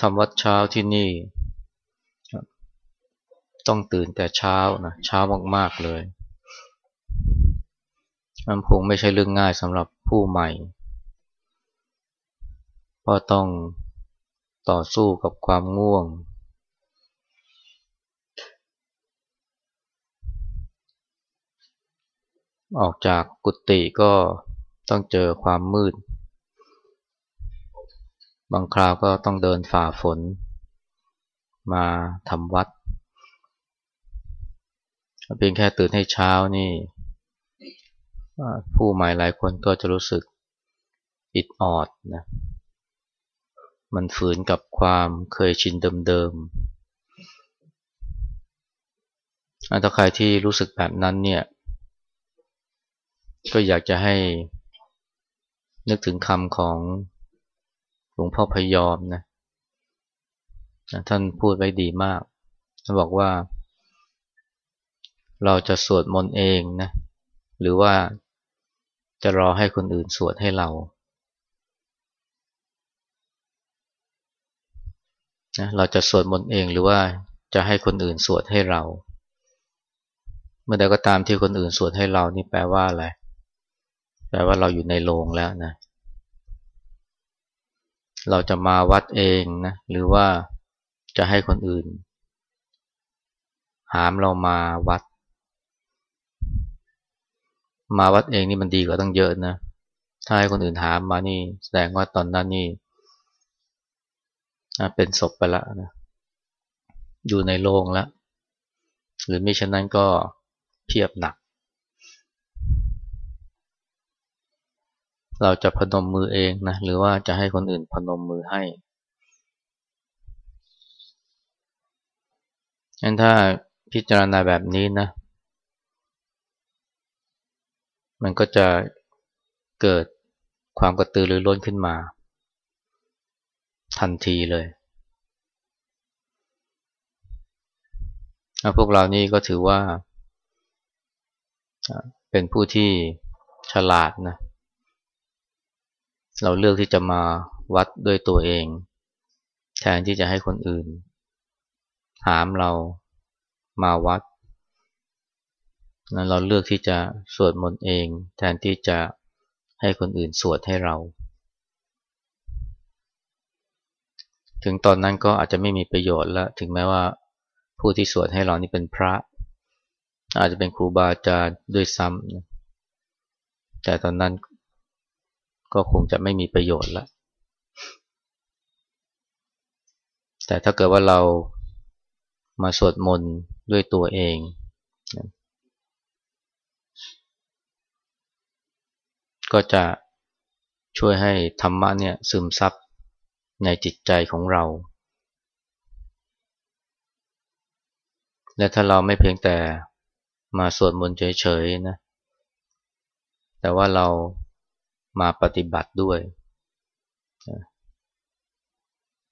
ทำวัดเช้าที่นี่ ต้องตื่นแต่เช้านะเช้ามากๆเลยมันคงไม่ใช่เรื่องง่ายสำหรับผู้ใหม่เพราะต้องต่อสู้กับความง่วง ออกจากกุฏิก็ต้องเจอความมืด บางคราวก็ต้องเดินฝ่าฝน มาทำวัดเพียงแค่ตื่นให้เช้านี่ ผู้ใหม่หลายคนก็จะรู้สึกอิดออดนะมันฝืนกับความเคยชินเดิมๆถ้าใครที่รู้สึกแบบนั้นเนี่ย ก็อยากจะให้นึกถึงคำของ หลวงพ่อพยอมนะท่านพูดไว้ดีมากท่านบอกว่า เราจะสวดมนต์เองนะ หรือว่าจะรอให้คนอื่นสวดให้เรานะเราจะสวดมนต์เองหรือว่าจะให้คนอื่นสวดให้เรา เมื่อใดก็ตามที่คนอื่นสวดให้เรานี่แปลว่าอะไร แปลว่าเราอยู่ในโรงแล้วนะ เราจะมาวัดเองนะหรือว่าจะให้คนอื่น หามเรามาวัด มาวัดเองนี่มันดีกว่าตั้งเยอะนะถ้าให้คนอื่นถามมานี่ แสดงว่าตอนนั้นนี่เป็นศพไปล้วนะอยู่ในโรงแล้วหรือไมิฉะนั้นก็เพียบหนัก เราจะพนมมือเองนะหรือว่าจะให้คนอื่นพนมมือให้งั้นถ้าพิจารณาแบบนี้นะ มันก็จะเกิดความกระตือรือร้นขึ้นมา ทันทีเลยพวกเรานี่ก็ถือว่า เป็นผู้ที่ฉลาดนะ เราเลือกที่จะมาวัดด้วยตัวเอง แทนที่จะให้คนอื่น ถามเรามาวัดเราเลือกที่จะสวดมนต์เอง แทนที่จะให้คนอื่นสวดให้เรา ถึงตอนนั้นก็อาจจะไม่มีประโยชน์แล้ว ถึงแม้ว่าผู้ที่สวดให้เรานี่เป็นพระ อาจจะเป็นครูบาอาจารย์ด้วยซ้ำแต่ตอนนั้น ก็คงจะไม่มีประโยชน์ล้วแต่ถ้าเกิดว่าเรามาสวดมนต์ด้วยตัวเอง ก็จะช่วยให้ธรรมะเนี่ยซึมซับในจิตใจของเรา และถ้าเราไม่เพียงแต่มาสวดมนต์เฉยๆนะ แต่ว่าเรา มาปฏิบัติด้วย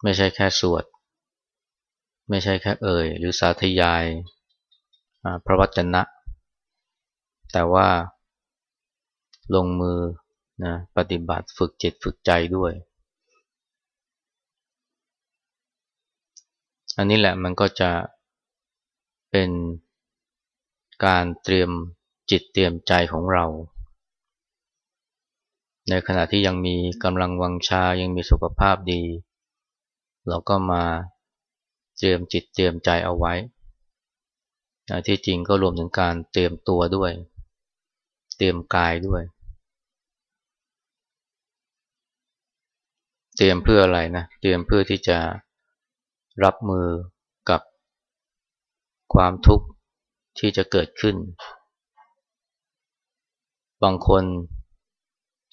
ไม่ใช่แค่สวด ไม่ใช่แค่เอ่ย หรือสาธยายพระวจนะ แต่ว่าลงมือนะปฏิบัติฝึกจิตฝึกใจด้วย อันนี้แหละมันก็จะเป็นการเตรียมจิตเตรียมใจของเรา ในขณะที่ยังมีกำลังวังชายังมีสุขภาพดี เราก็มาเตรียมจิตเตรียมใจเอาไว้ ที่จริงก็รวมถึงการเตรียมตัวด้วย เตรียมกายด้วย เตรียมเพื่ออะไรนะเตรียมเพื่อที่จะรับมือกับความทุกข์ที่จะเกิดขึ้น บางคน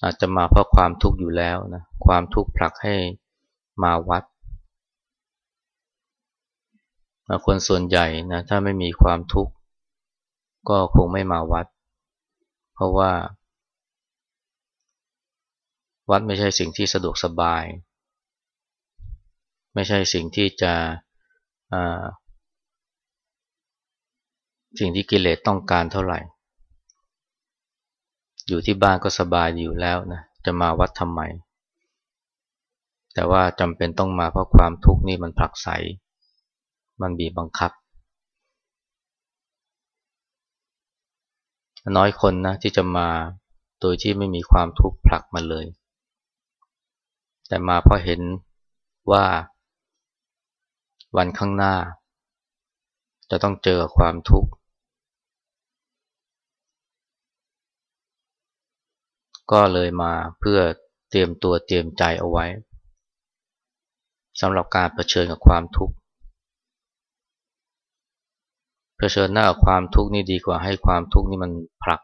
อาจจะมาเพราะความทุกข์อยู่แล้วนะความทุกข์ผลักให้มาวัด คนส่วนใหญ่นะถ้าไม่มีความทุกข์ก็คงไม่มาวัด เพราะว่า วัดไม่ใช่สิ่งที่สะดวกสบาย ไม่ใช่สิ่งที่จะสิ่งที่กิเลสต้องการเท่าไหร่ อยู่ที่บ้านก็สบายอยู่แล้วนะจะมาวัดทำไม แต่ว่าจำเป็นต้องมาเพราะความทุกข์นี่มันผลักไส มันบีบบังคับ น้อยคนนะที่จะมาโดยที่ไม่มีความทุกข์ผลักมาเลย แต่มาเพราะเห็นว่าวันข้างหน้า จะต้องเจอความทุกข์ ก็เลยมาเพื่อเตรียมตัวเตรียมใจเอาไว้สำหรับการเผชิญกับความทุกข์เผชิญหน้ากับความทุกข์นี่ดีกว่าให้ความทุกข์นี่มันผลัก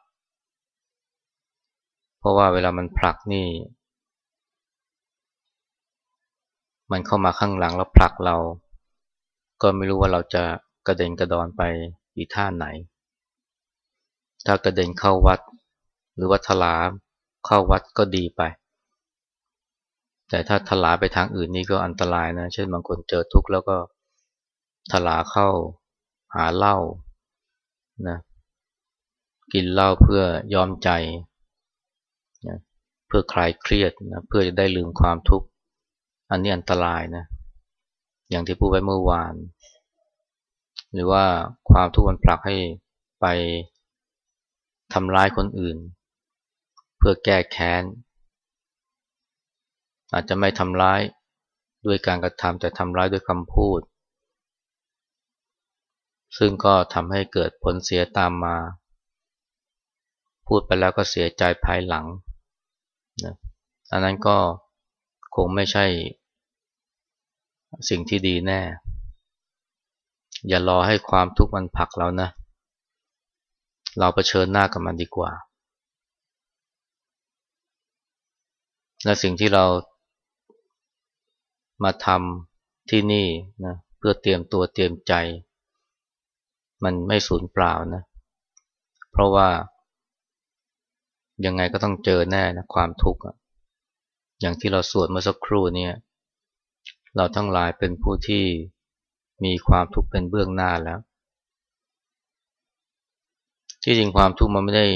เพราะว่าเวลามันผลักนี่ มันเข้ามาข้างหลังแล้วผลักเรา ก็ไม่รู้ว่าเราจะกระเด็นกระดอนไปอีท่าไหน ถ้ากระเด็นเข้าวัดหรือว่าทลา เข้าวัดก็ดีไป แต่ถ้าถลาไปทางอื่นนี่ก็อันตรายนะ เช่นบางคนเจอทุกข์แล้วก็ถลาเข้าหาเหล้านะกินเหล้าเพื่อยอมใจนะเพื่อคลายเครียดนะเพื่อจะได้ลืมความทุกข์อันนี้อันตรายนะ อย่างที่พูดไว้เมื่อวาน หรือว่าความทุกข์มันผลักให้ไปทำร้ายคนอื่น เพื่อแก้แค้น อาจจะไม่ทำร้ายด้วยการกระทำแต่ทำร้ายด้วยคำพูด ซึ่งก็ทำให้เกิดผลเสียตามมา พูดไปแล้วก็เสียใจภายหลังนะอันนั้นก็คงไม่ใช่สิ่งที่ดีแน่ อย่ารอให้ความทุกข์มันผลักเรานะ เราเผชิญหน้ากับมันดีกว่า และสิ่งที่เรามาทำที่นี่นะเพื่อเตรียมตัวเตรียมใจ มันไม่สูญเปล่านะ เพราะว่ายังไงก็ต้องเจอแน่นะความทุกข์อย่างที่เราสวดเมื่อสักครู่เนี่ยเราทั้งหลายเป็นผู้ที่มีความทุกข์เป็นเบื้องหน้าแล้ว ที่จริงความทุกข์มันไม่ได้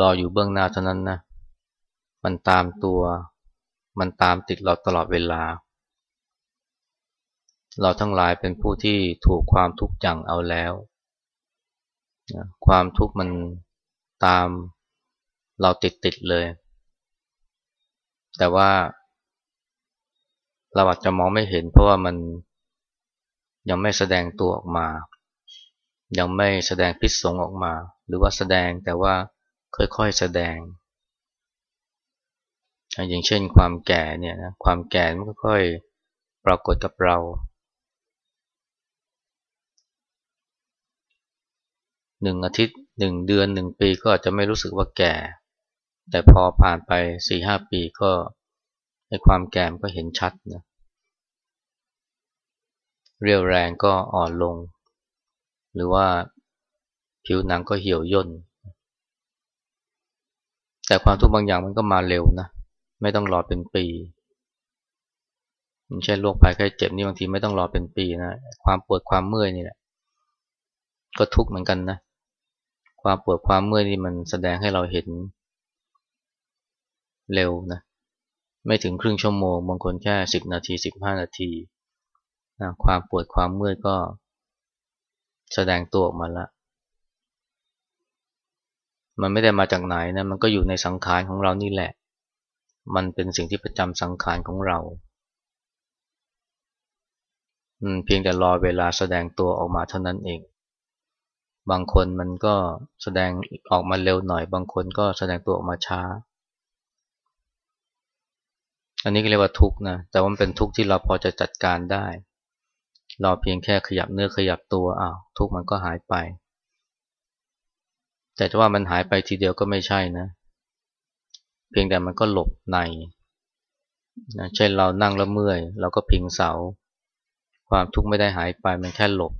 รออยู่เบื้องหน้าเท่านั้นนะ มันตามตัว มันตามติดเราตลอดเวลา เราทั้งหลายเป็นผู้ที่ถูกความทุกข์จังเอาแล้ว ความทุกข์มันตามเราติดติดเลย แต่ว่า เราอาจจะมองไม่เห็นเพราะว่ามันยังไม่แสดงตัวออกมา ยังไม่แสดงพิษสงออกมา หรือว่าแสดงแต่ว่าค่อยๆแสดง อย่างเช่นความแก่เนี่ยนะความแก่มันค่อยๆปรากฏกับเรา หนึ่งอาทิตย์หนึ่งเดือนหนึ่งปีก็อาจจะไม่รู้สึกว่าแก่ แต่พอผ่านไปสี่ห้าปีก็ในความแก่ก็เห็นชัดนะเรียวแรงก็อ่อนลง หรือว่าผิวหนังก็เหี่ยวย่นแต่ความทุกข์บางอย่างมันก็มาเร็วนะ ไม่ต้องรอเป็นปีเช่นโรคภัยไข้เจ็บนี่บางทีไม่ต้องรอเป็นปีนะความปวดความเมื่อยนี่แหละก็ทุกข์เหมือนกันนะ ความปวดความเมื่อยนี่มันแสดงให้เราเห็นเร็วนะไม่ถึงครึ่งชั่วโมงบางคนแค่สิบนาทีสิบห้านาทีนะความปวดความเมื่อยก็แสดงตัวออกมาล้วมันไม่ได้มาจากไหนนะมันก็อยู่ในสังขารของเรานี่แหละ มันเป็นสิ่งที่ประจำสังขารของเราเพียงแต่รอเวลาแสดงตัวออกมาเท่านั้นเอง บางคนมันก็แสดงออกมาเร็วหน่อย บางคนก็แสดงตัวออกมาช้า อันนี้ก็เรียกว่าทุกข์นะ แต่ว่ามันเป็นทุกข์ที่เราพอจะจัดการได้ เราเพียงแค่ขยับเนื้อขยับตัวอ้าวทุกข์มันก็หายไป แต่จะว่ามันหายไปทีเดียวก็ไม่ใช่นะ เพียงแต่มันก็หลบในนะเช่นเรานั่งแล้วเมื่อยเราก็พิงเสา ความทุกข์ไม่ได้หายไปมันแค่หลบ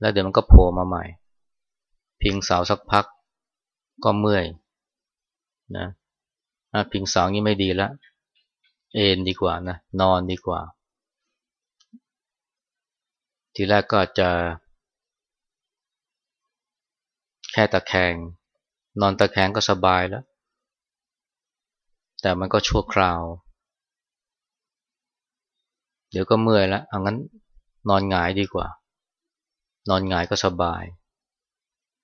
แล้วเดี๋ยวมันก็โผล่มาใหม่ พิงเสาสักพักก็เมื่อยนะพิงเสางี้ไม่ดีละเอนดีกว่านะนอนดีกว่า ทีแรกก็จะ แค่ตะแคง นอนตะแคงก็สบายแล้ว แต่มันก็ชั่วคราว เดี๋ยวก็เมื่อยแล้วอังั้นนอนหงายดีกว่า นอนหงายก็สบาย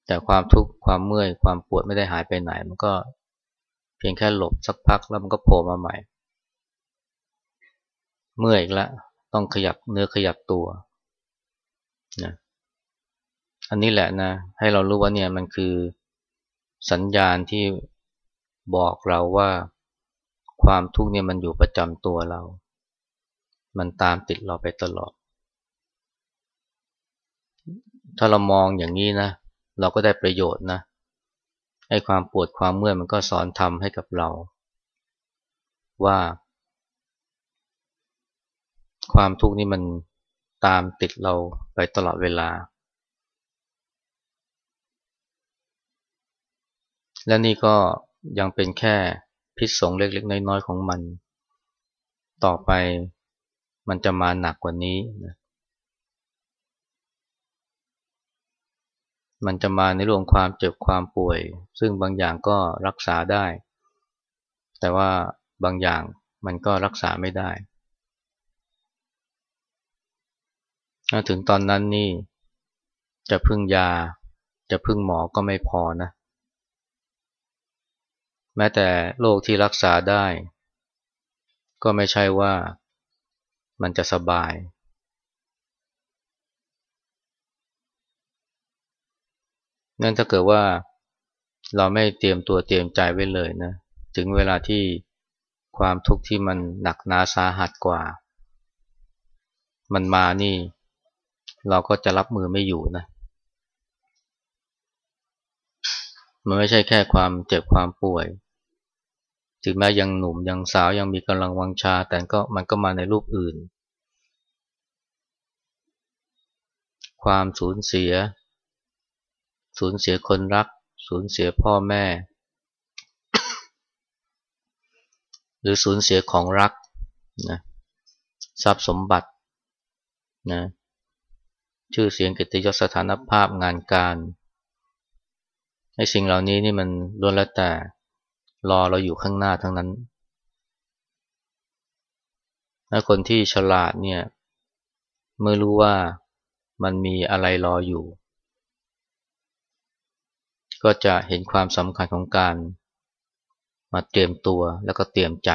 แต่ความทุกข์ความเมื่อยความปวดไม่ได้หายไปไหน มันก็เพียงแค่หลบสักพักแล้วมันก็โผล่มาใหม่ เมื่อยอีกแล้วต้องขยับเนื้อขยับตัวนะอันนี้แหละนะ ให้เรารู้ว่าเนี่ยมันคือสัญญาณที่บอกเราว่า ความทุกข์เนี่ยมันอยู่ประจำตัวเรา มันตามติดเราไปตลอด ถ้าเรามองอย่างนี้นะ เราก็ได้ประโยชน์นะไอ้ความปวดความเมื่อยมันก็สอนทำให้กับเรา ว่า ความทุกข์นี่มันตามติดเราไปตลอดเวลา และนี่ก็ยังเป็นแค่ พิษสงเล็กๆ น้อยๆ ของมัน ต่อไปมันจะมาหนักกว่านี้นะมันจะมาในเรื่องความเจ็บความป่วย ซึ่งบางอย่างก็รักษาได้ แต่ว่าบางอย่างมันก็รักษาไม่ได้ถึงตอนนั้นนี่ จะพึ่งยา จะพึ่งหมอก็ไม่พอนะ แม้แต่โรคที่รักษาได้ ก็ไม่ใช่ว่ามันจะสบาย นั่นถ้าเกิดว่าเราไม่เตรียมตัวเตรียมใจไว้เลยนะ ถึงเวลาที่ความทุกข์ที่มันหนักหนาสาหัสกว่า มันมานี่ เราก็จะรับมือไม่อยู่นะมันไม่ใช่แค่ความเจ็บความป่วย ถึงแม้ยังหนุ่มยังสาวยังมีกำลังวังชา แต่ก็มันก็มาในรูปอื่น ความสูญเสีย สูญเสียคนรัก สูญเสียพ่อแม่ หรือสูญเสียของรักนะทรัพย์สมบัตินะชื่อเสียงกิตยศสถานภาพงานการไอ้สิ่งเหล่านี้นี่มันล้วนแล้วแต่ รอเราอยู่ข้างหน้าทั้งนั้นถ้าคนที่ฉลาดเนี่ยเมื่อรู้ว่ามันมีอะไรรออยู่ ก็จะเห็นความสำคัญของการมาเตรียมตัวแล้วก็เตรียมใจ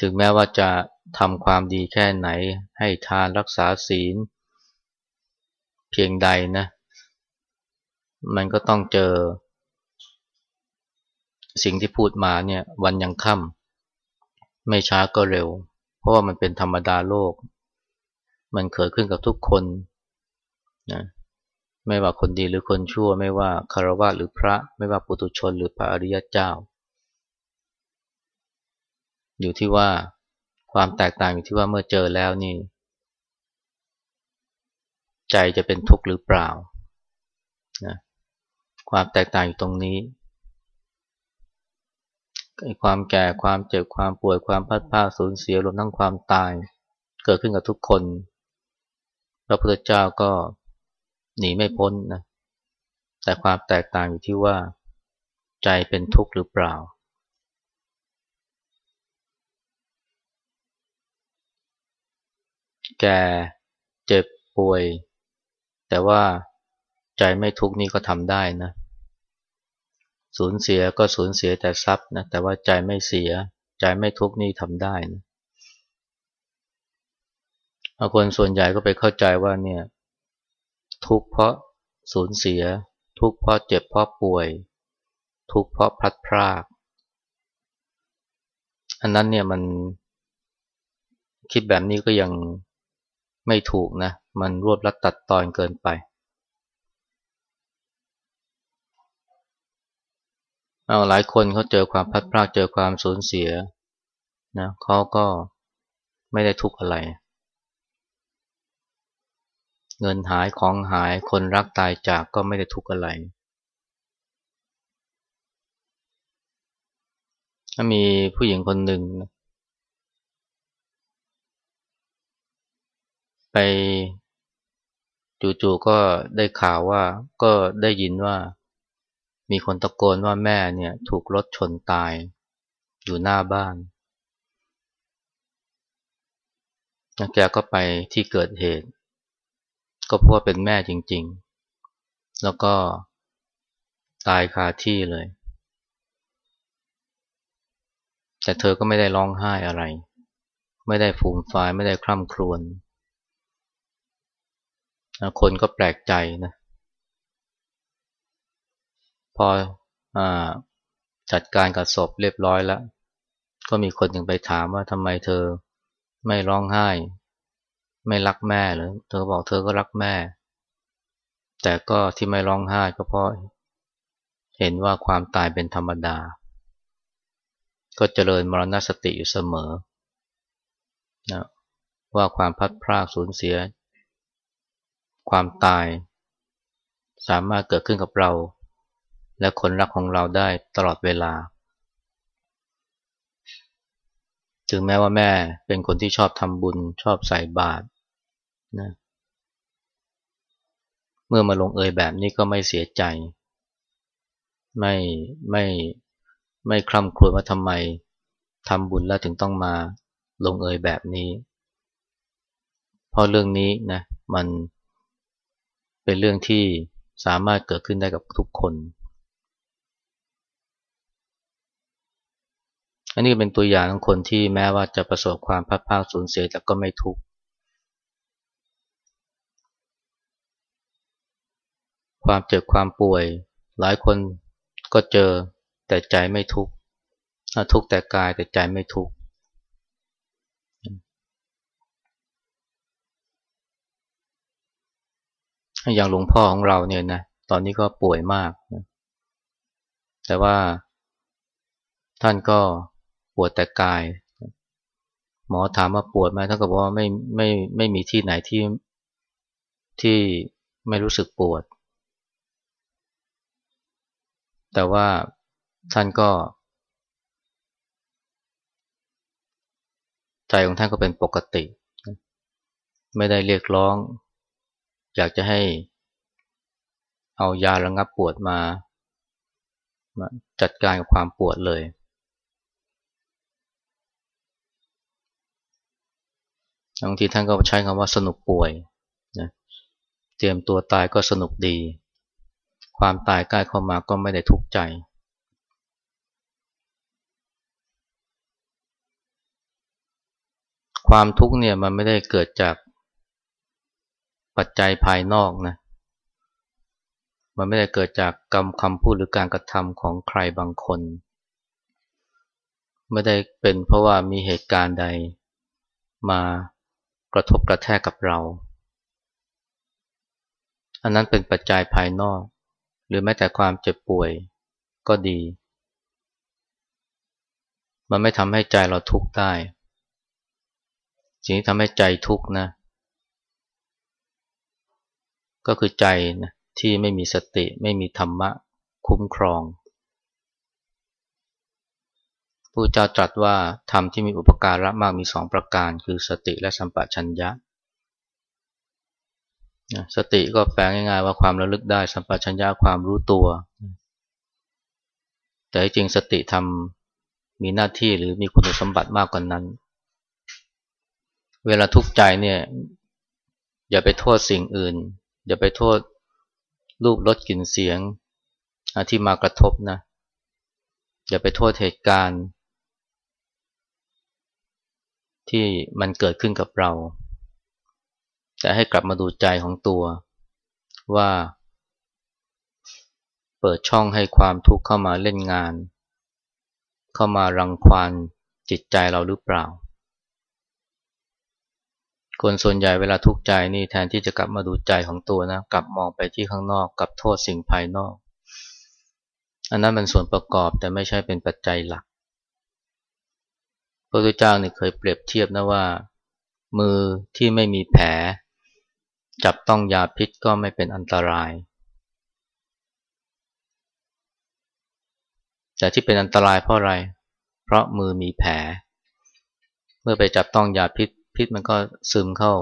ถึงแม้ว่าจะทำความดีแค่ไหนให้ทานรักษาศีล เพียงใดนะ มันก็ต้องเจอ สิ่งที่พูดมาเนี่ยวันยังค่ำไม่ช้าก็เร็ว เพราะว่ามันเป็นธรรมดาโลก มันเกิดขึ้นกับทุกคนนะไม่ว่าคนดีหรือคนชั่ว ไม่ว่าคารวะหรือพระ ไม่ว่าปุถุชนหรือพระอริยเจ้า อยู่ที่ว่าความแตกต่างอยู่ที่ว่าเมื่อเจอแล้วนี่ ใจจะเป็นทุกข์หรือเปล่านะ ความแตกต่างอยู่ตรงนี้ความแก่ความเจ็บความป่วยความพัดผ้าสูญเสียรวมทั้งความตาย เกิดขึ้นกับทุกคน พระพุทธเจ้าก็หนีไม่พ้นนะแต่ความแตกต่างอยู่ที่ว่า ใจเป็นทุกข์หรือเปล่า แก่เจ็บป่วย แต่ว่า ใจไม่ทุกข์นี่ก็ทำได้นะ สูญเสียก็สูญเสียแต่ทรัพย์นะ แต่ว่าใจไม่เสีย ใจไม่ทุกข์นี่ทำได้นะคนส่วนใหญ่ก็ไปเข้าใจว่าเนี่ย ทุกข์เพราะสูญเสีย ทุกข์เพราะเจ็บเพราะป่วย ทุกข์เพราะพลัดพราก อันนั้นเนี่ยมันคิดแบบนี้ก็ยังไม่ถูกนะ มันรวบรัดตัดตอนเกินไป เอาหลายคนเขาเจอความพัดพลาดเจอความสูญเสียนะเขาก็ไม่ได้ทุกข์อะไร เงินหายของหายคนรักตายจากก็ไม่ได้ทุกข์อะไรถ้ามีผู้หญิงคนหนึ่งนะไปจู่ๆก็ได้ข่าวว่าก็ได้ยินว่า มีคนตะโกนว่าแม่เนี่ยถูกรถชนตายอยู่หน้าบ้านแกก็ไปที่เกิดเหตุ ก็พบว่าเป็นแม่จริง ๆ แล้วก็ตายคาที่เลย แต่เธอก็ไม่ได้ร้องไห้อะไร ไม่ได้ฟูมฟาย ไม่ได้คร่ำครวญคนก็แปลกใจนะเพออจัดการกับศพเรียบร้อยแล้ว ก็มีคนยังไปถามว่าทำไมเธอไม่ร้องไห้ ไม่รักแม่หรือเธอบอกเธอก็รักแม่ แต่ก็ที่ไม่ร้องไห้ก็เพราะเห็นว่าความตายเป็นธรรมดา ก็เจริญมรณสติอยู่เสมอนะว่าความพัดพรากสูญเสีย ความตาย สามารถเกิดขึ้นกับเรา และคนรักของเราได้ตลอดเวลา ถึงแม้ว่าแม่เป็นคนที่ชอบทำบุญชอบใส่บาตรนะเมื่อมาลงเอยแบบนี้ก็ไม่เสียใจ ไม่ไม่ไม่คล่ำครวญว่าทำไมทำบุญแล้วถึงต้องมาลงเอยแบบนี้ เพราะเรื่องนี้นะมันเป็นเรื่องที่สามารถเกิดขึ้นได้กับทุกคน อันนี้เป็นตัวอย่างของคนที่แม้ว่าจะประสบความพัดพาสูญเสียแต่ก็ไม่ทุกข์ความเจ็บความป่วย หลายคนก็เจอแต่ใจไม่ทุกข์ทุกข์แต่กายแต่ใจไม่ทุกข์อย่างหลวงพ่อของเราเนี่ยนะตอนนี้ก็ป่วยมาก แต่ว่าท่านก็ ปวดแต่กาย หมอถามว่าปวดไหมท่านก็บอกว่าไม่ไม่ไม่มีที่ไหนที่ที่ไม่รู้สึกปวด แต่ว่าท่านก็ ใจของท่านก็เป็นปกติ ไม่ได้เรียกร้อง อยากจะให้เอายาระงับปวดมามาจัดการกับความปวดเลย บางทีท่านก็ใช้คำว่าสนุกป่วยนะเตรียมตัวตายก็สนุกดี ความตายใกล้เข้ามาก็ไม่ได้ทุกข์ใจ ความทุกข์เนี่ยมันไม่ได้เกิดจากปัจจัยภายนอกนะ มันไม่ได้เกิดจากกรรมคำพูดหรือการกระทำของใครบางคน ไม่ได้เป็นเพราะว่ามีเหตุการณ์ใดมา กระทบกระแทกกับเรา อันนั้นเป็นปัจจัยภายนอก หรือแม้แต่ความเจ็บป่วยก็ดี มันไม่ทำให้ใจเราทุกข์ได้ สิ่งที่ทำให้ใจทุกข์นะ ก็คือใจนะที่ไม่มีสติไม่มีธรรมะคุ้มครอง ผู้เจ้าตรัสว่าธรรมที่มีอุปการะมากมีสองประการคือสติและสัมปชัญญะสติก็แปลง่ายๆว่าความระลึกได้สัมปชัญญะความรู้ตัว แต่จริงสติทำมีหน้าที่หรือมีคุณสมบัติมากกว่านนั้น เวลาทุกข์ใจเนี่ยอย่าไปโทษสิ่งอื่น อย่าไปโทษรูปรสกลิ่นเสียงที่มากระทบนะอย่าไปโทษเหตุการณ์ ที่มันเกิดขึ้นกับเรา แต่ให้กลับมาดูใจของตัว ว่า เปิดช่องให้ความทุกข์เข้ามาเล่นงาน เข้ามารังควานจิตใจเราหรือเปล่า คนส่วนใหญ่เวลาทุกข์ใจนี่แทนที่จะกลับมาดูใจของตัวนะ กลับมองไปที่ข้างนอกกับโทษสิ่งภายนอก อันนั้นมันส่วนประกอบแต่ไม่ใช่เป็นปัจจัยหลัก ระพุทธเจ้าเนี่ยเคยเปรียบเทียบนะว่า มือที่ไม่มีแผล จับต้องยาพิษก็ไม่เป็นอันตราย แต่ที่เป็นอันตรายเพราะอะไร เพราะมือมีแผล เมื่อไปจับต้องยาพิษพิษมันก็ซึมเข้า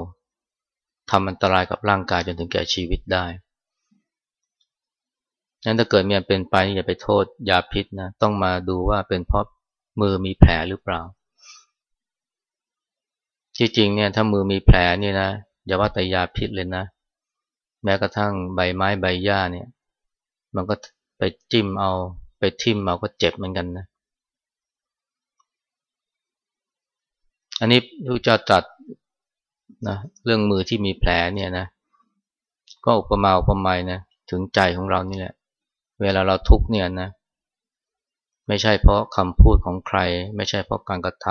ทำอันตรายกับร่างกายจนถึงแก่ชีวิตได้นั้นถ้าเกิดมีอันเป็นไปอย่าไปโทษยาพิษนะต้องมาดูว่าเป็นเพราะมือมีแผลหรือเปล่า ที่จริงเนี่ยถ้ามือมีแผลนี่นะอย่าว่าแต่ยาพิษเลยนะ แม้กระทั่งใบไม้ใบหญ้าเนี่ย มันก็ไปจิ้มเอา ไปทิ่มเอาก็เจ็บเหมือนกันนะ อันนี้พระเจ้าตรัสนะเรื่องมือที่มีแผลเนี่ยนะ ก็อุปมาอุปไมยนะถึงใจของเรานี่แหละ เวลาเราทุกเนี่ยนะ ไม่ใช่เพราะคำพูดของใคร ไม่ใช่เพราะการกระท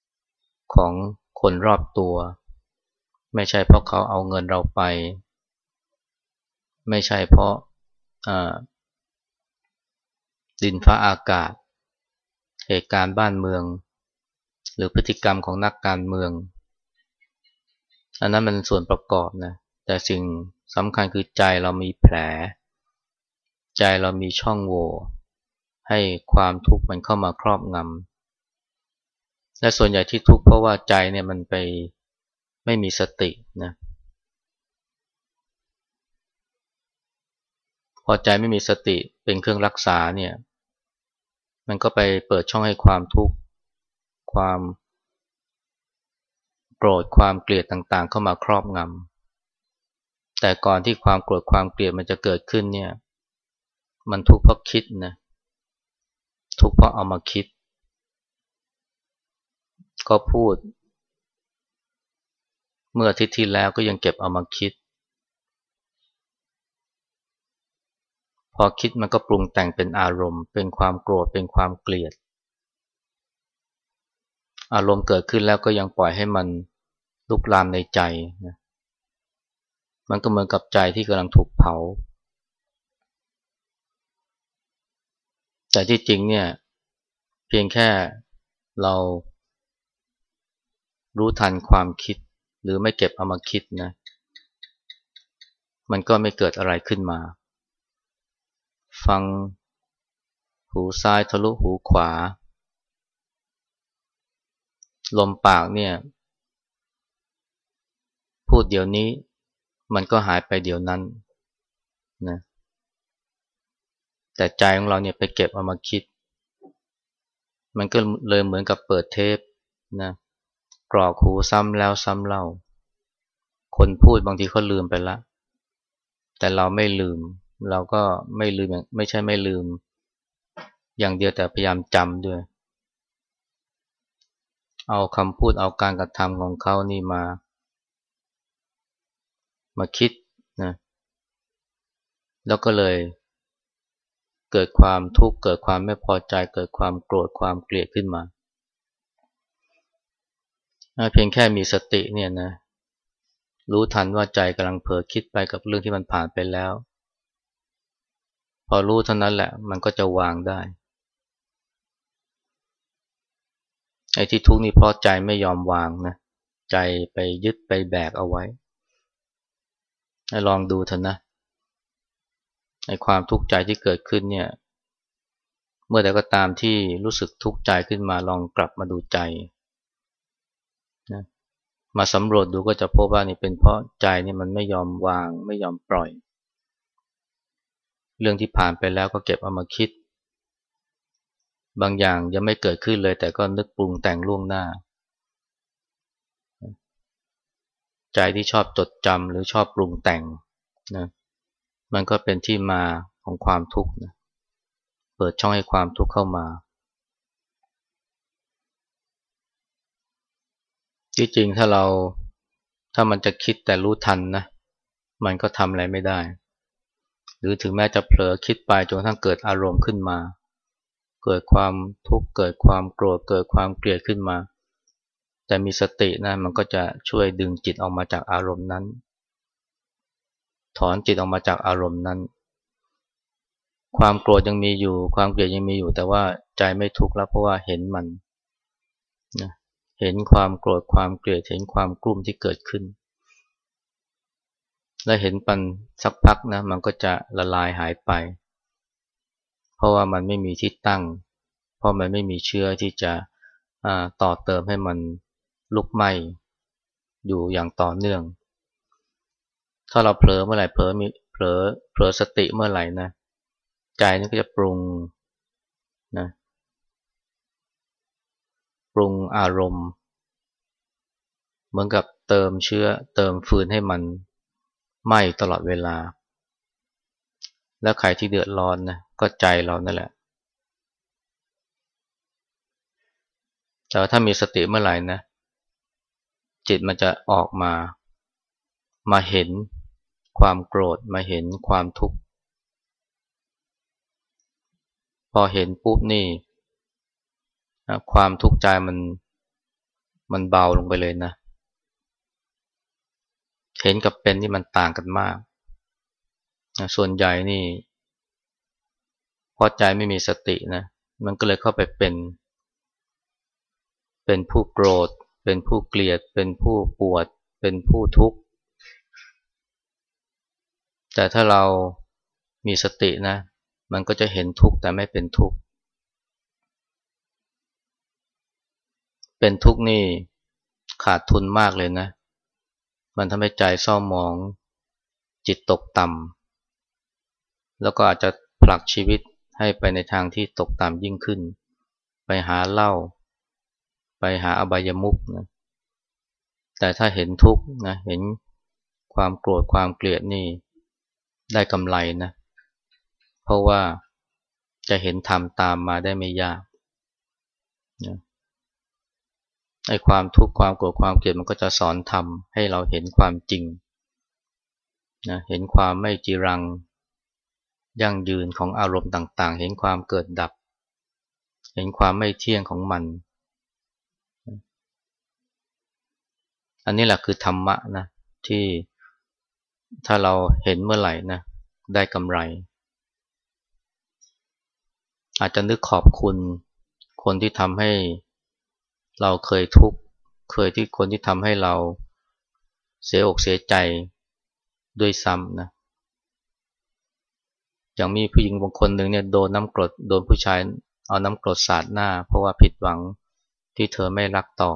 ำของ คนรอบตัว ไม่ใช่เพราะเขาเอาเงินเราไป ไม่ใช่เพราะดินฟ้าอากาศ เหตุการณ์บ้านเมือง หรือพฤติกรรมของนักการเมือง อันนั้นมันส่วนประกอบนะแต่สิ่งสำคัญคือใจเรามีแผล ใจเรามีช่องโหว่ให้ความทุกข์มันเข้ามาครอบงำ และส่วนใหญ่ที่ทุกข์เพราะว่าใจเนี่ยมันไปไม่มีสตินะพอใจไม่มีสติเป็นเครื่องรักษาเนี่ย มันก็ไปเปิดช่องให้ความทุกข์ความโกรธความเกลียดต่างๆ เข้ามาครอบงำแต่ก่อนที่ความโกรธความเกลียดมันจะเกิดขึ้นเนี่ย มันทุกข์เพราะคิดนะทุกข์เพราะเอามาคิด ก็พูด เมื่ออาทิตย์ที่แล้วก็ยังเก็บเอามาคิด พอคิดมันก็ปรุงแต่งเป็นอารมณ์ เป็นความโกรธเป็นความเกลียด อารมณ์เกิดขึ้นแล้วก็ยังปล่อยให้มันลุกลามในใจนะมันก็เหมือนกับใจที่กำลังถูกเผา แต่ที่จริงเนี่ย เพียงแค่เรา รู้ทันความคิด หรือไม่เก็บเอามาคิดนะ มันก็ไม่เกิดอะไรขึ้นมา ฟังหูซ้ายทะลุหูขวา ลมปากเนี่ย พูดเดี๋ยวนี้มันก็หายไปเดี๋ยวนั้นนะแต่ใจของเราเนี่ยไปเก็บเอามาคิด มันก็เลยเหมือนกับเปิดเทปนะ กรอกหูซ้ำแล้วซ้ำเล่า คนพูดบางทีเขาลืมไปล้วแต่เราไม่ลืม เราก็ไม่ลืมไม่ใช่ไม่ลืม อย่างเดียวแต่พยายามจำด้วย เอาคำพูดเอาการกระทำของเขานี่มา มาคิดนะแล้วก็เลยเกิดความทุกข์เกิดความไม่พอใจเกิดความโกรธความเกลียดขึ้นมา เพียงแค่มีสติเนี่ยนะ รู้ทันว่าใจกำลังเผลอคิดไปกับเรื่องที่มันผ่านไปแล้ว พอรู้เท่านั้นแหละ มันก็จะวางได้ ไอ้ที่ทุกข์นี่เพราะใจไม่ยอมวางนะ ใจไปยึดไปแบกเอาไว้ ลองดูเถอะนะไอ้ความทุกข์ใจที่เกิดขึ้นเนี่ย เมื่อใดก็ตามที่รู้สึกทุกข์ใจขึ้นมาลองกลับมาดูใจ นะมาสำรวจดูก็จะพบว่านี่เป็นเพราะใจนี่มันไม่ยอมวาง ไม่ยอมปล่อย เรื่องที่ผ่านไปแล้วก็เก็บเอามาคิด บางอย่างยังไม่เกิดขึ้นเลย แต่ก็นึกปรุงแต่งล่วงหน้า ใจที่ชอบจดจำหรือชอบปรุงแต่งนะมันก็เป็นที่มาของความทุกข์นะเปิดช่องให้ความทุกข์เข้ามา ที่จริงถ้าเราถ้ามันจะคิดแต่รู้ทันนะ มันก็ทำอะไรไม่ได้ หรือถึงแม้จะเผลอคิดไปจนทั้งเกิดอารมณ์ขึ้นมา เกิดความทุกข์เกิดความโกรธเกิดความเกลียดขึ้นมา แต่มีสตินะมันก็จะช่วยดึงจิตออกมาจากอารมณ์นั้น ถอนจิตออกมาจากอารมณ์นั้น ความโกรธยังมีอยู่ ความเกลียดยังมีอยู่ แต่ว่าใจไม่ทุกข์แล้วเพราะว่าเห็นมัน เห็นความโกรธความเกลียดเห็นความกลุ้มที่เกิดขึ้น และเห็นปันสักพักนะมันก็จะละลายหายไป เพราะว่ามันไม่มีที่ตั้ง เพราะมันไม่มีเชื้อที่จะต่อเติมให้มันลุกไหม้อยู่อย่างต่อเนื่อง ถ้าเราเผลอเมื่อไหร่เผลอมีเผลอเผลอสติเมื่อไหร่นะใจนี่ก็จะปรุงนะ ปรุงอารมณ์ เหมือนกับเติมเชื้อเติมฟืนให้มันไหม้ตลอดเวลา แล้วใครที่เดือดร้อนนะก็ใจเรานั่นแหละ แต่ถ้ามีสติเมื่อไหร่นะ จิตมันจะออกมา มาเห็นความโกรธมาเห็นความทุกข์ พอเห็นปุ๊บนี่ ความทุกข์ใจมันมันเบาลงไปเลยนะ เห็นกับเป็นนี่มันต่างกันมากส่วนใหญ่นี่พอใจไม่มีสตินะ มันก็เลยเข้าไปเป็น เป็นผู้โกรธ เป็นผู้เกลียด เป็นผู้ปวด เป็นผู้ทุกข์ แต่ถ้าเรามีสตินะ มันก็จะเห็นทุกข์แต่ไม่เป็นทุกข์ เป็นทุกข์นี่ขาดทุนมากเลยนะ มันทำให้ใจเศร้าหมอง จิตตกต่ำแล้วก็อาจจะผลักชีวิตให้ไปในทางที่ตกต่ำยิ่งขึ้น ไปหาเหล้าไปหาอบายมุกนะแต่ถ้าเห็นทุกข์นะเห็นความโกรธความเกลียดนี่ได้กำไรนะเพราะว่าจะเห็นธรรมตามมาได้ไม่ยากนะ ไอ้ความทุกข์ความโกรธความเกลียดมันก็จะสอนทำให้เราเห็นความจริงนะเห็นความไม่จีรังยั่งยืนของอารมณ์ต่างๆ เห็นความเกิดดับ เห็นความไม่เที่ยงของมัน อันนี้แหละคือธรรมะนะที่ถ้าเราเห็นเมื่อไหร่นะได้กำไร อาจจะนึกขอบคุณคนที่ทำให้ เราเคยทุกข์เคยที่คนที่ทำให้เราเสียอกเสียใจด้วยซ้ำนะอย่างมีผู้หญิงบางคนหนึ่งเนี่ยโดนน้ำกรดโดนผู้ชายเอาน้ำกรดสาดหน้า เพราะว่าผิดหวังที่เธอไม่รักต่อ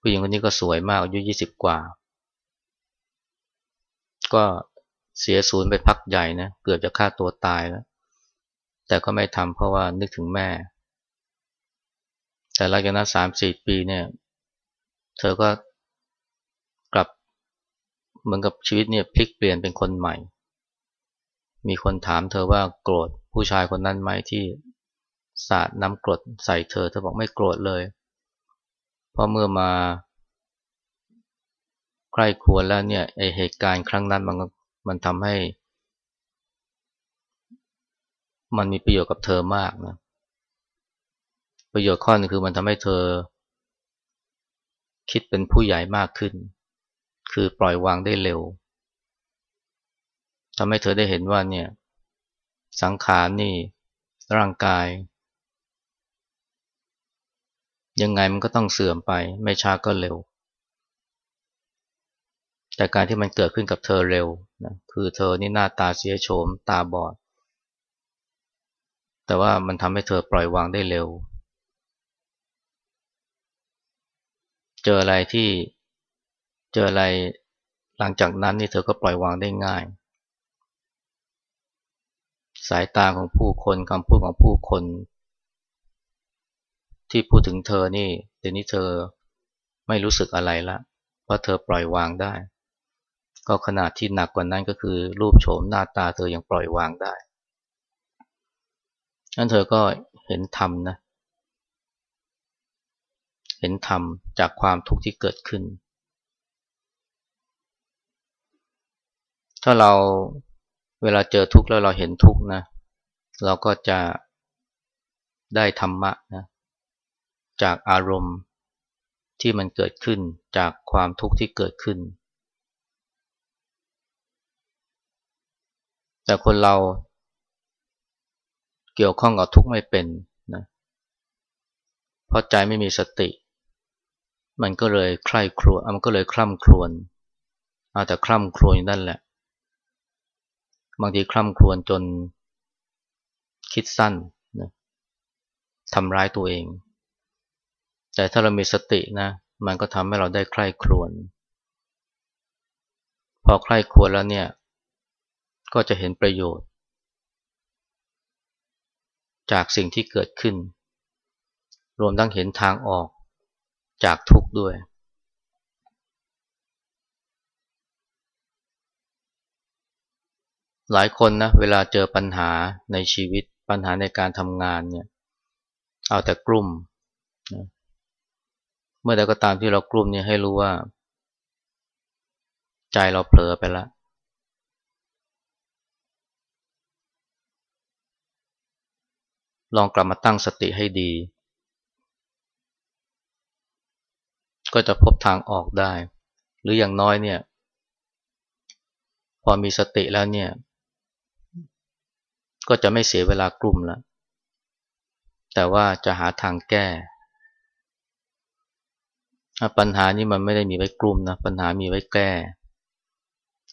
ผู้หญิงคนนี้ก็สวยมากอายุยี่สิบกว่า ก็เสียศูนย์ไปพักใหญ่นะเกือบจะฆ่าตัวตายแล้วแต่ก็ไม่ทำเพราะว่านึกถึงแม่ แต่หลังจากนั้นสามสี่ปีเนี่ย เธอก็กลับเหมือนกับชีวิตเนี่ยพลิกเปลี่ยนเป็นคนใหม่ มีคนถามเธอว่าโกรธผู้ชายคนนั้นไหมที่สาดน้ำกรดใส่เธอ เธอบอกไม่โกรธเลย เพราะเมื่อมาใกล้ควรแล้วเนี่ยไอเหตุการณ์ครั้งนั้นมันมันทำให้ มันมีประโยชน์กับเธอมากนะ ประโยชน์ข้อนึงคือมันทำให้เธอ คิดเป็นผู้ใหญ่มากขึ้น คือปล่อยวางได้เร็วทำให้เธอได้เห็นว่าเนี่ย สังขารนี่ ร่างกาย ยังไงมันก็ต้องเสื่อมไป ไม่ช้าก็เร็ว แต่การที่มันเกิดขึ้นกับเธอเร็วนะคือเธอนี่หน้าตาเสียโฉมตาบอด แต่ว่ามันทำให้เธอปล่อยวางได้เร็ว เจออะไรที่เจออะไรหลังจากนั้นนี่เธอก็ปล่อยวางได้ง่าย สายตาของผู้คนคำพูดของผู้คน ที่พูดถึงเธอนี่เดี๋ยวนี้เธอไม่รู้สึกอะไรละเพราะเธอปล่อยวางได้ ก็ขนาดที่หนักกว่านั้นก็คือ รูปโฉมหน้าตาเธอยังปล่อยวางได้นั้นเธอก็เห็นธรรมนะเห็นธรรมจากความทุกข์ที่เกิดขึ้น ถ้าเราเวลาเจอทุกข์แล้วเราเห็นทุกข์นะ เราก็จะได้ธรรมะนะจากอารมณ์ที่มันเกิดขึ้นจากความทุกข์ที่เกิดขึ้น แต่คนเราเกี่ยวข้องกับทุกข์ไม่เป็นนะเพราะใจไม่มีสติ มันก็เลยใคร่ครวญมันก็เลยคล่ำครวญเอาแต่คล่ำครวญนั่นแหละ บางทีคล่ำครวญจนคิดสั้นนะทำร้ายตัวเอง แต่ถ้าเรามีสตินะ มันก็ทำให้เราได้ใคร่ครวญพอใคร่ครวญแล้วเนี่ย ก็จะเห็นประโยชน์ จากสิ่งที่เกิดขึ้น รวมทั้งเห็นทางออก จากทุกข์ด้วย หลายคนนะเวลาเจอปัญหาในชีวิตปัญหาในการทำงานเนี่ยเอาแต่กลุ่มเมื่อใดก็ตามที่เรากลุ่มเนี่ยให้รู้ว่า ใจเราเผลอไปแล้วลองกลับมาตั้งสติให้ดี ก็จะพบทางออกได้ หรืออย่างน้อยเนี่ย พอมีสติแล้วเนี่ย ก็จะไม่เสียเวลากลุ่มแล้วแต่ว่าจะหาทางแก้ ปัญหานี้มันไม่ได้มีไว้กลุ่มนะปัญหามีไว้แก้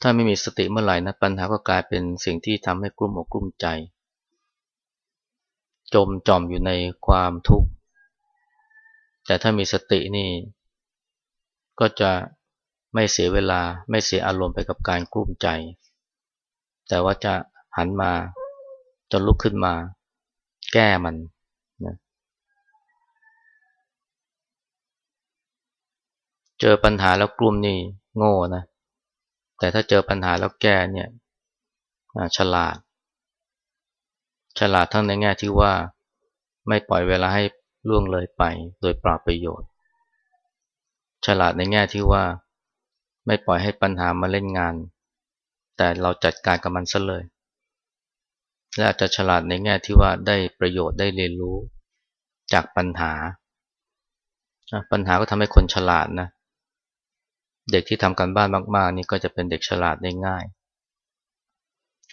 ถ้าไม่มีสติเมื่อไหร่นะปัญหาก็กลายเป็นสิ่งที่ทำให้กลุ่มอกกลุ่มใจ จมจอมอยู่ในความทุกข์แต่ถ้ามีสตินี่ ก็จะไม่เสียเวลาไม่เสียอารมณ์ไปกับการกลุ้มใจ แต่ว่าจะหันมาจนลุกขึ้นมา แก้มันนะเจอปัญหาแล้วกลุ่มนี่โง่นะแต่ถ้าเจอปัญหาแล้วแก้เนี่ยฉลาด ฉลาดทั้งในแง่ที่ว่าไม่ปล่อยเวลาให้ล่วงเลยไปโดยปราประโยชน์ ฉลาดในแง่ที่ว่า ไม่ปล่อยให้ปัญหามาเล่นงาน แต่เราจัดการกับมันซะเลย และอาจจะฉลาดในแง่ที่ว่าได้ประโยชน์ได้เรียนรู้จากปัญหา ปัญหาก็ทำให้คนฉลาดนะ เด็กที่ทำการบ้านมาก ๆ นี่ก็จะเป็นเด็กฉลาดได้ง่าย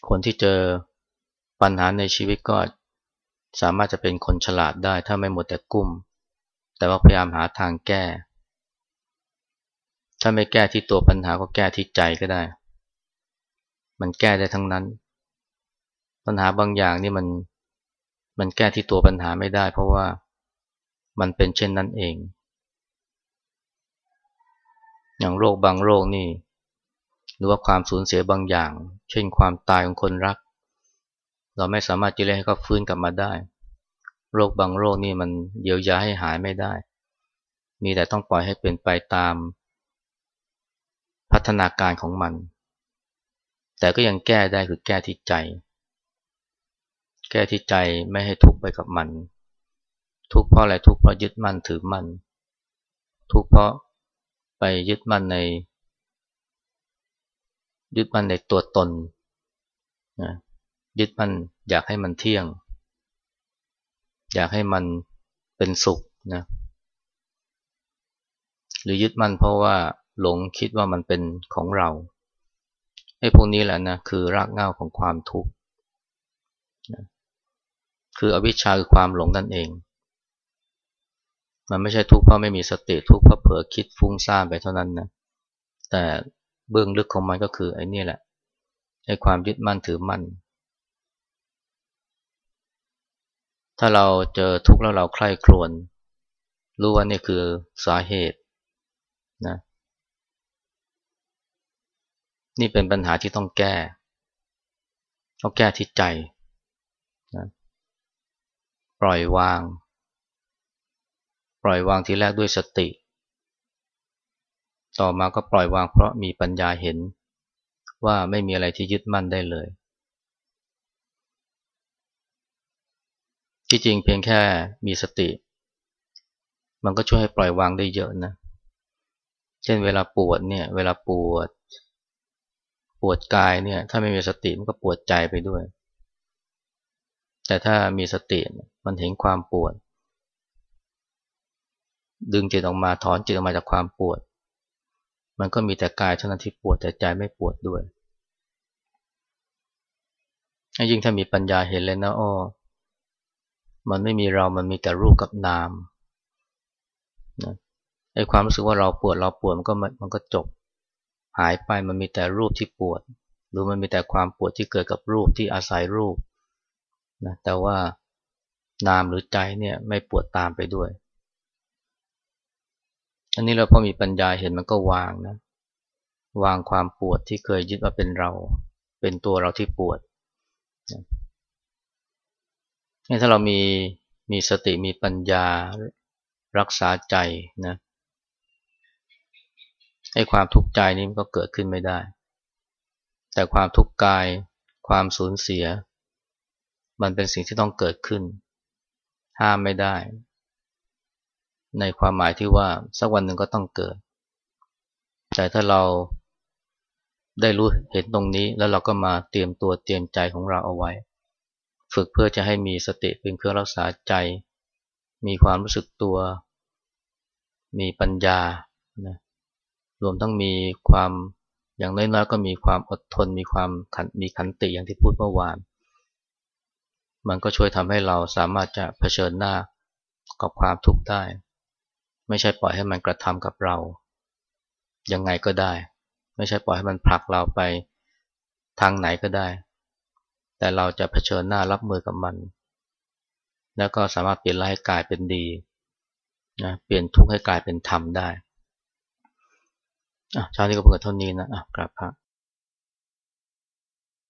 คนที่เจอปัญหาในชีวิตก็สามารถจะเป็นคนฉลาดได้ถ้าไม่หมดแต่กุ้ม แต่ว่าพยายามหาทางแก้ ถ้าไม่แก้ที่ตัวปัญหาก็แก้ที่ใจก็ได้ มันแก้ได้ทั้งนั้น ปัญหาบางอย่างนี่มันมันแก้ที่ตัวปัญหาไม่ได้ เพราะว่ามันเป็นเช่นนั้นเอง อย่างโรคบางโรคนี่ หรือว่าความสูญเสียบางอย่าง เช่นความตายของคนรัก เราไม่สามารถจะเล่ให้เขาฟื้นกลับมาได้ โรคบางโรคนี่มันเยียวยาให้หายไม่ได้ มีแต่ต้องปล่อยให้เป็นไปตาม พัฒนาการของมัน แต่ก็ยังแก้ได้คือแก้ที่ใจ แก้ที่ใจไม่ให้ทุกข์ไปกับมัน ทุกข์เพราะอะไรทุกข์เพราะยึดมั่นถือมั่นทุกข์เพราะไปยึดมั่นใน ยึดมั่นในตัวตนนะยึดมั่นอยากให้มันเที่ยง อยากให้มันเป็นสุขนะหรือยึดมั่นเพราะว่า หลงคิดว่ามันเป็นของเราไอ้พวกนี้แหละนะคือรากเหง้าของความทุกข์คืออวิชชาคือความหลงนั่นเอง มันไม่ใช่ทุกข์เพราะไม่มีสติทุกข์เพราะเผลอคิดฟุ้งซ่านไปเท่านั้นนะแต่เบื้องลึกของมันก็คือไอ้นี่แหละไอ้ความยึดมั่นถือมั่น ถ้าเราเจอทุกข์แล้วเราใคร่ครวญรู้ว่านี่คือสาเหตุนะ นี่เป็นปัญหาที่ต้องแก้ ต้องแก้ที่ใจนะปล่อยวาง ปล่อยวางทีแรกด้วยสติ ต่อมาก็ปล่อยวางเพราะมีปัญญาเห็นว่าไม่มีอะไรที่ยึดมั่นได้เลยที่จริงเพียงแค่มีสติ มันก็ช่วยให้ปล่อยวางได้เยอะนะ เช่นเวลาปวดเนี่ย เวลาปวด ปวดกายเนี่ย ถ้าไม่มีสติมันก็ปวดใจไปด้วย แต่ถ้ามีสติมันเห็นความปวด ดึงจิตออกมาถอนจิตออกมาจากความปวด มันก็มีแต่กายเท่านั้นที่ปวดแต่ใจไม่ปวดด้วยยิ่งถ้ามีปัญญาเห็นเลยนะอ้อมันไม่มีเรามันมีแต่รูปกับนามนะไอ้ความรู้สึกว่าเราปวดเราปวดมันก็มันก็จบ หายไปมันมีแต่รูปที่ปวด หรือมันมีแต่ความปวดที่เกิดกับรูปที่อาศัยรูปนะแต่ว่านามหรือใจเนี่ยไม่ปวดตามไปด้วย อันนี้เราพอมีปัญญาเห็นมันก็วางนะ วางความปวดที่เคยยึดว่าเป็นเรา เป็นตัวเราที่ปวดนี่ถ้าเรามีมีสติมีปัญญารักษาใจนะ ให้ความทุกข์ใจนี้มันก็เกิดขึ้นไม่ได้ แต่ความทุกข์กาย ความสูญเสีย มันเป็นสิ่งที่ต้องเกิดขึ้น ห้ามไม่ได้ ในความหมายที่ว่าสักวันหนึ่งก็ต้องเกิด แต่ถ้าเราได้รู้เห็นตรงนี้แล้วเราก็มาเตรียมตัวเตรียมใจของเราเอาไว้ ฝึกเพื่อจะให้มีสติเป็นเครื่องรักษาใจ มีความรู้สึกตัว มีปัญญานะ รวมทั้งมีความอย่างน้อยๆก็มีความอดทน มีความขันมีขันติอย่างที่พูดเมื่อวาน มันก็ช่วยทำให้เราสามารถจะเผชิญหน้ากับความทุกข์ได้ ไม่ใช่ปล่อยให้มันกระทำกับเรา ยังไงก็ได้ ไม่ใช่ปล่อยให้มันผลักเราไปทางไหนก็ได้ แต่เราจะเผชิญหน้ารับมือกับมัน แล้วก็สามารถเปลี่ยนร้ายกลายเป็นดีนะเปลี่ยนทุกข์ให้กลายเป็นธรรมได้ อะชาตินี้ก็เพิ่งเท่านี้นะอะกราบพระ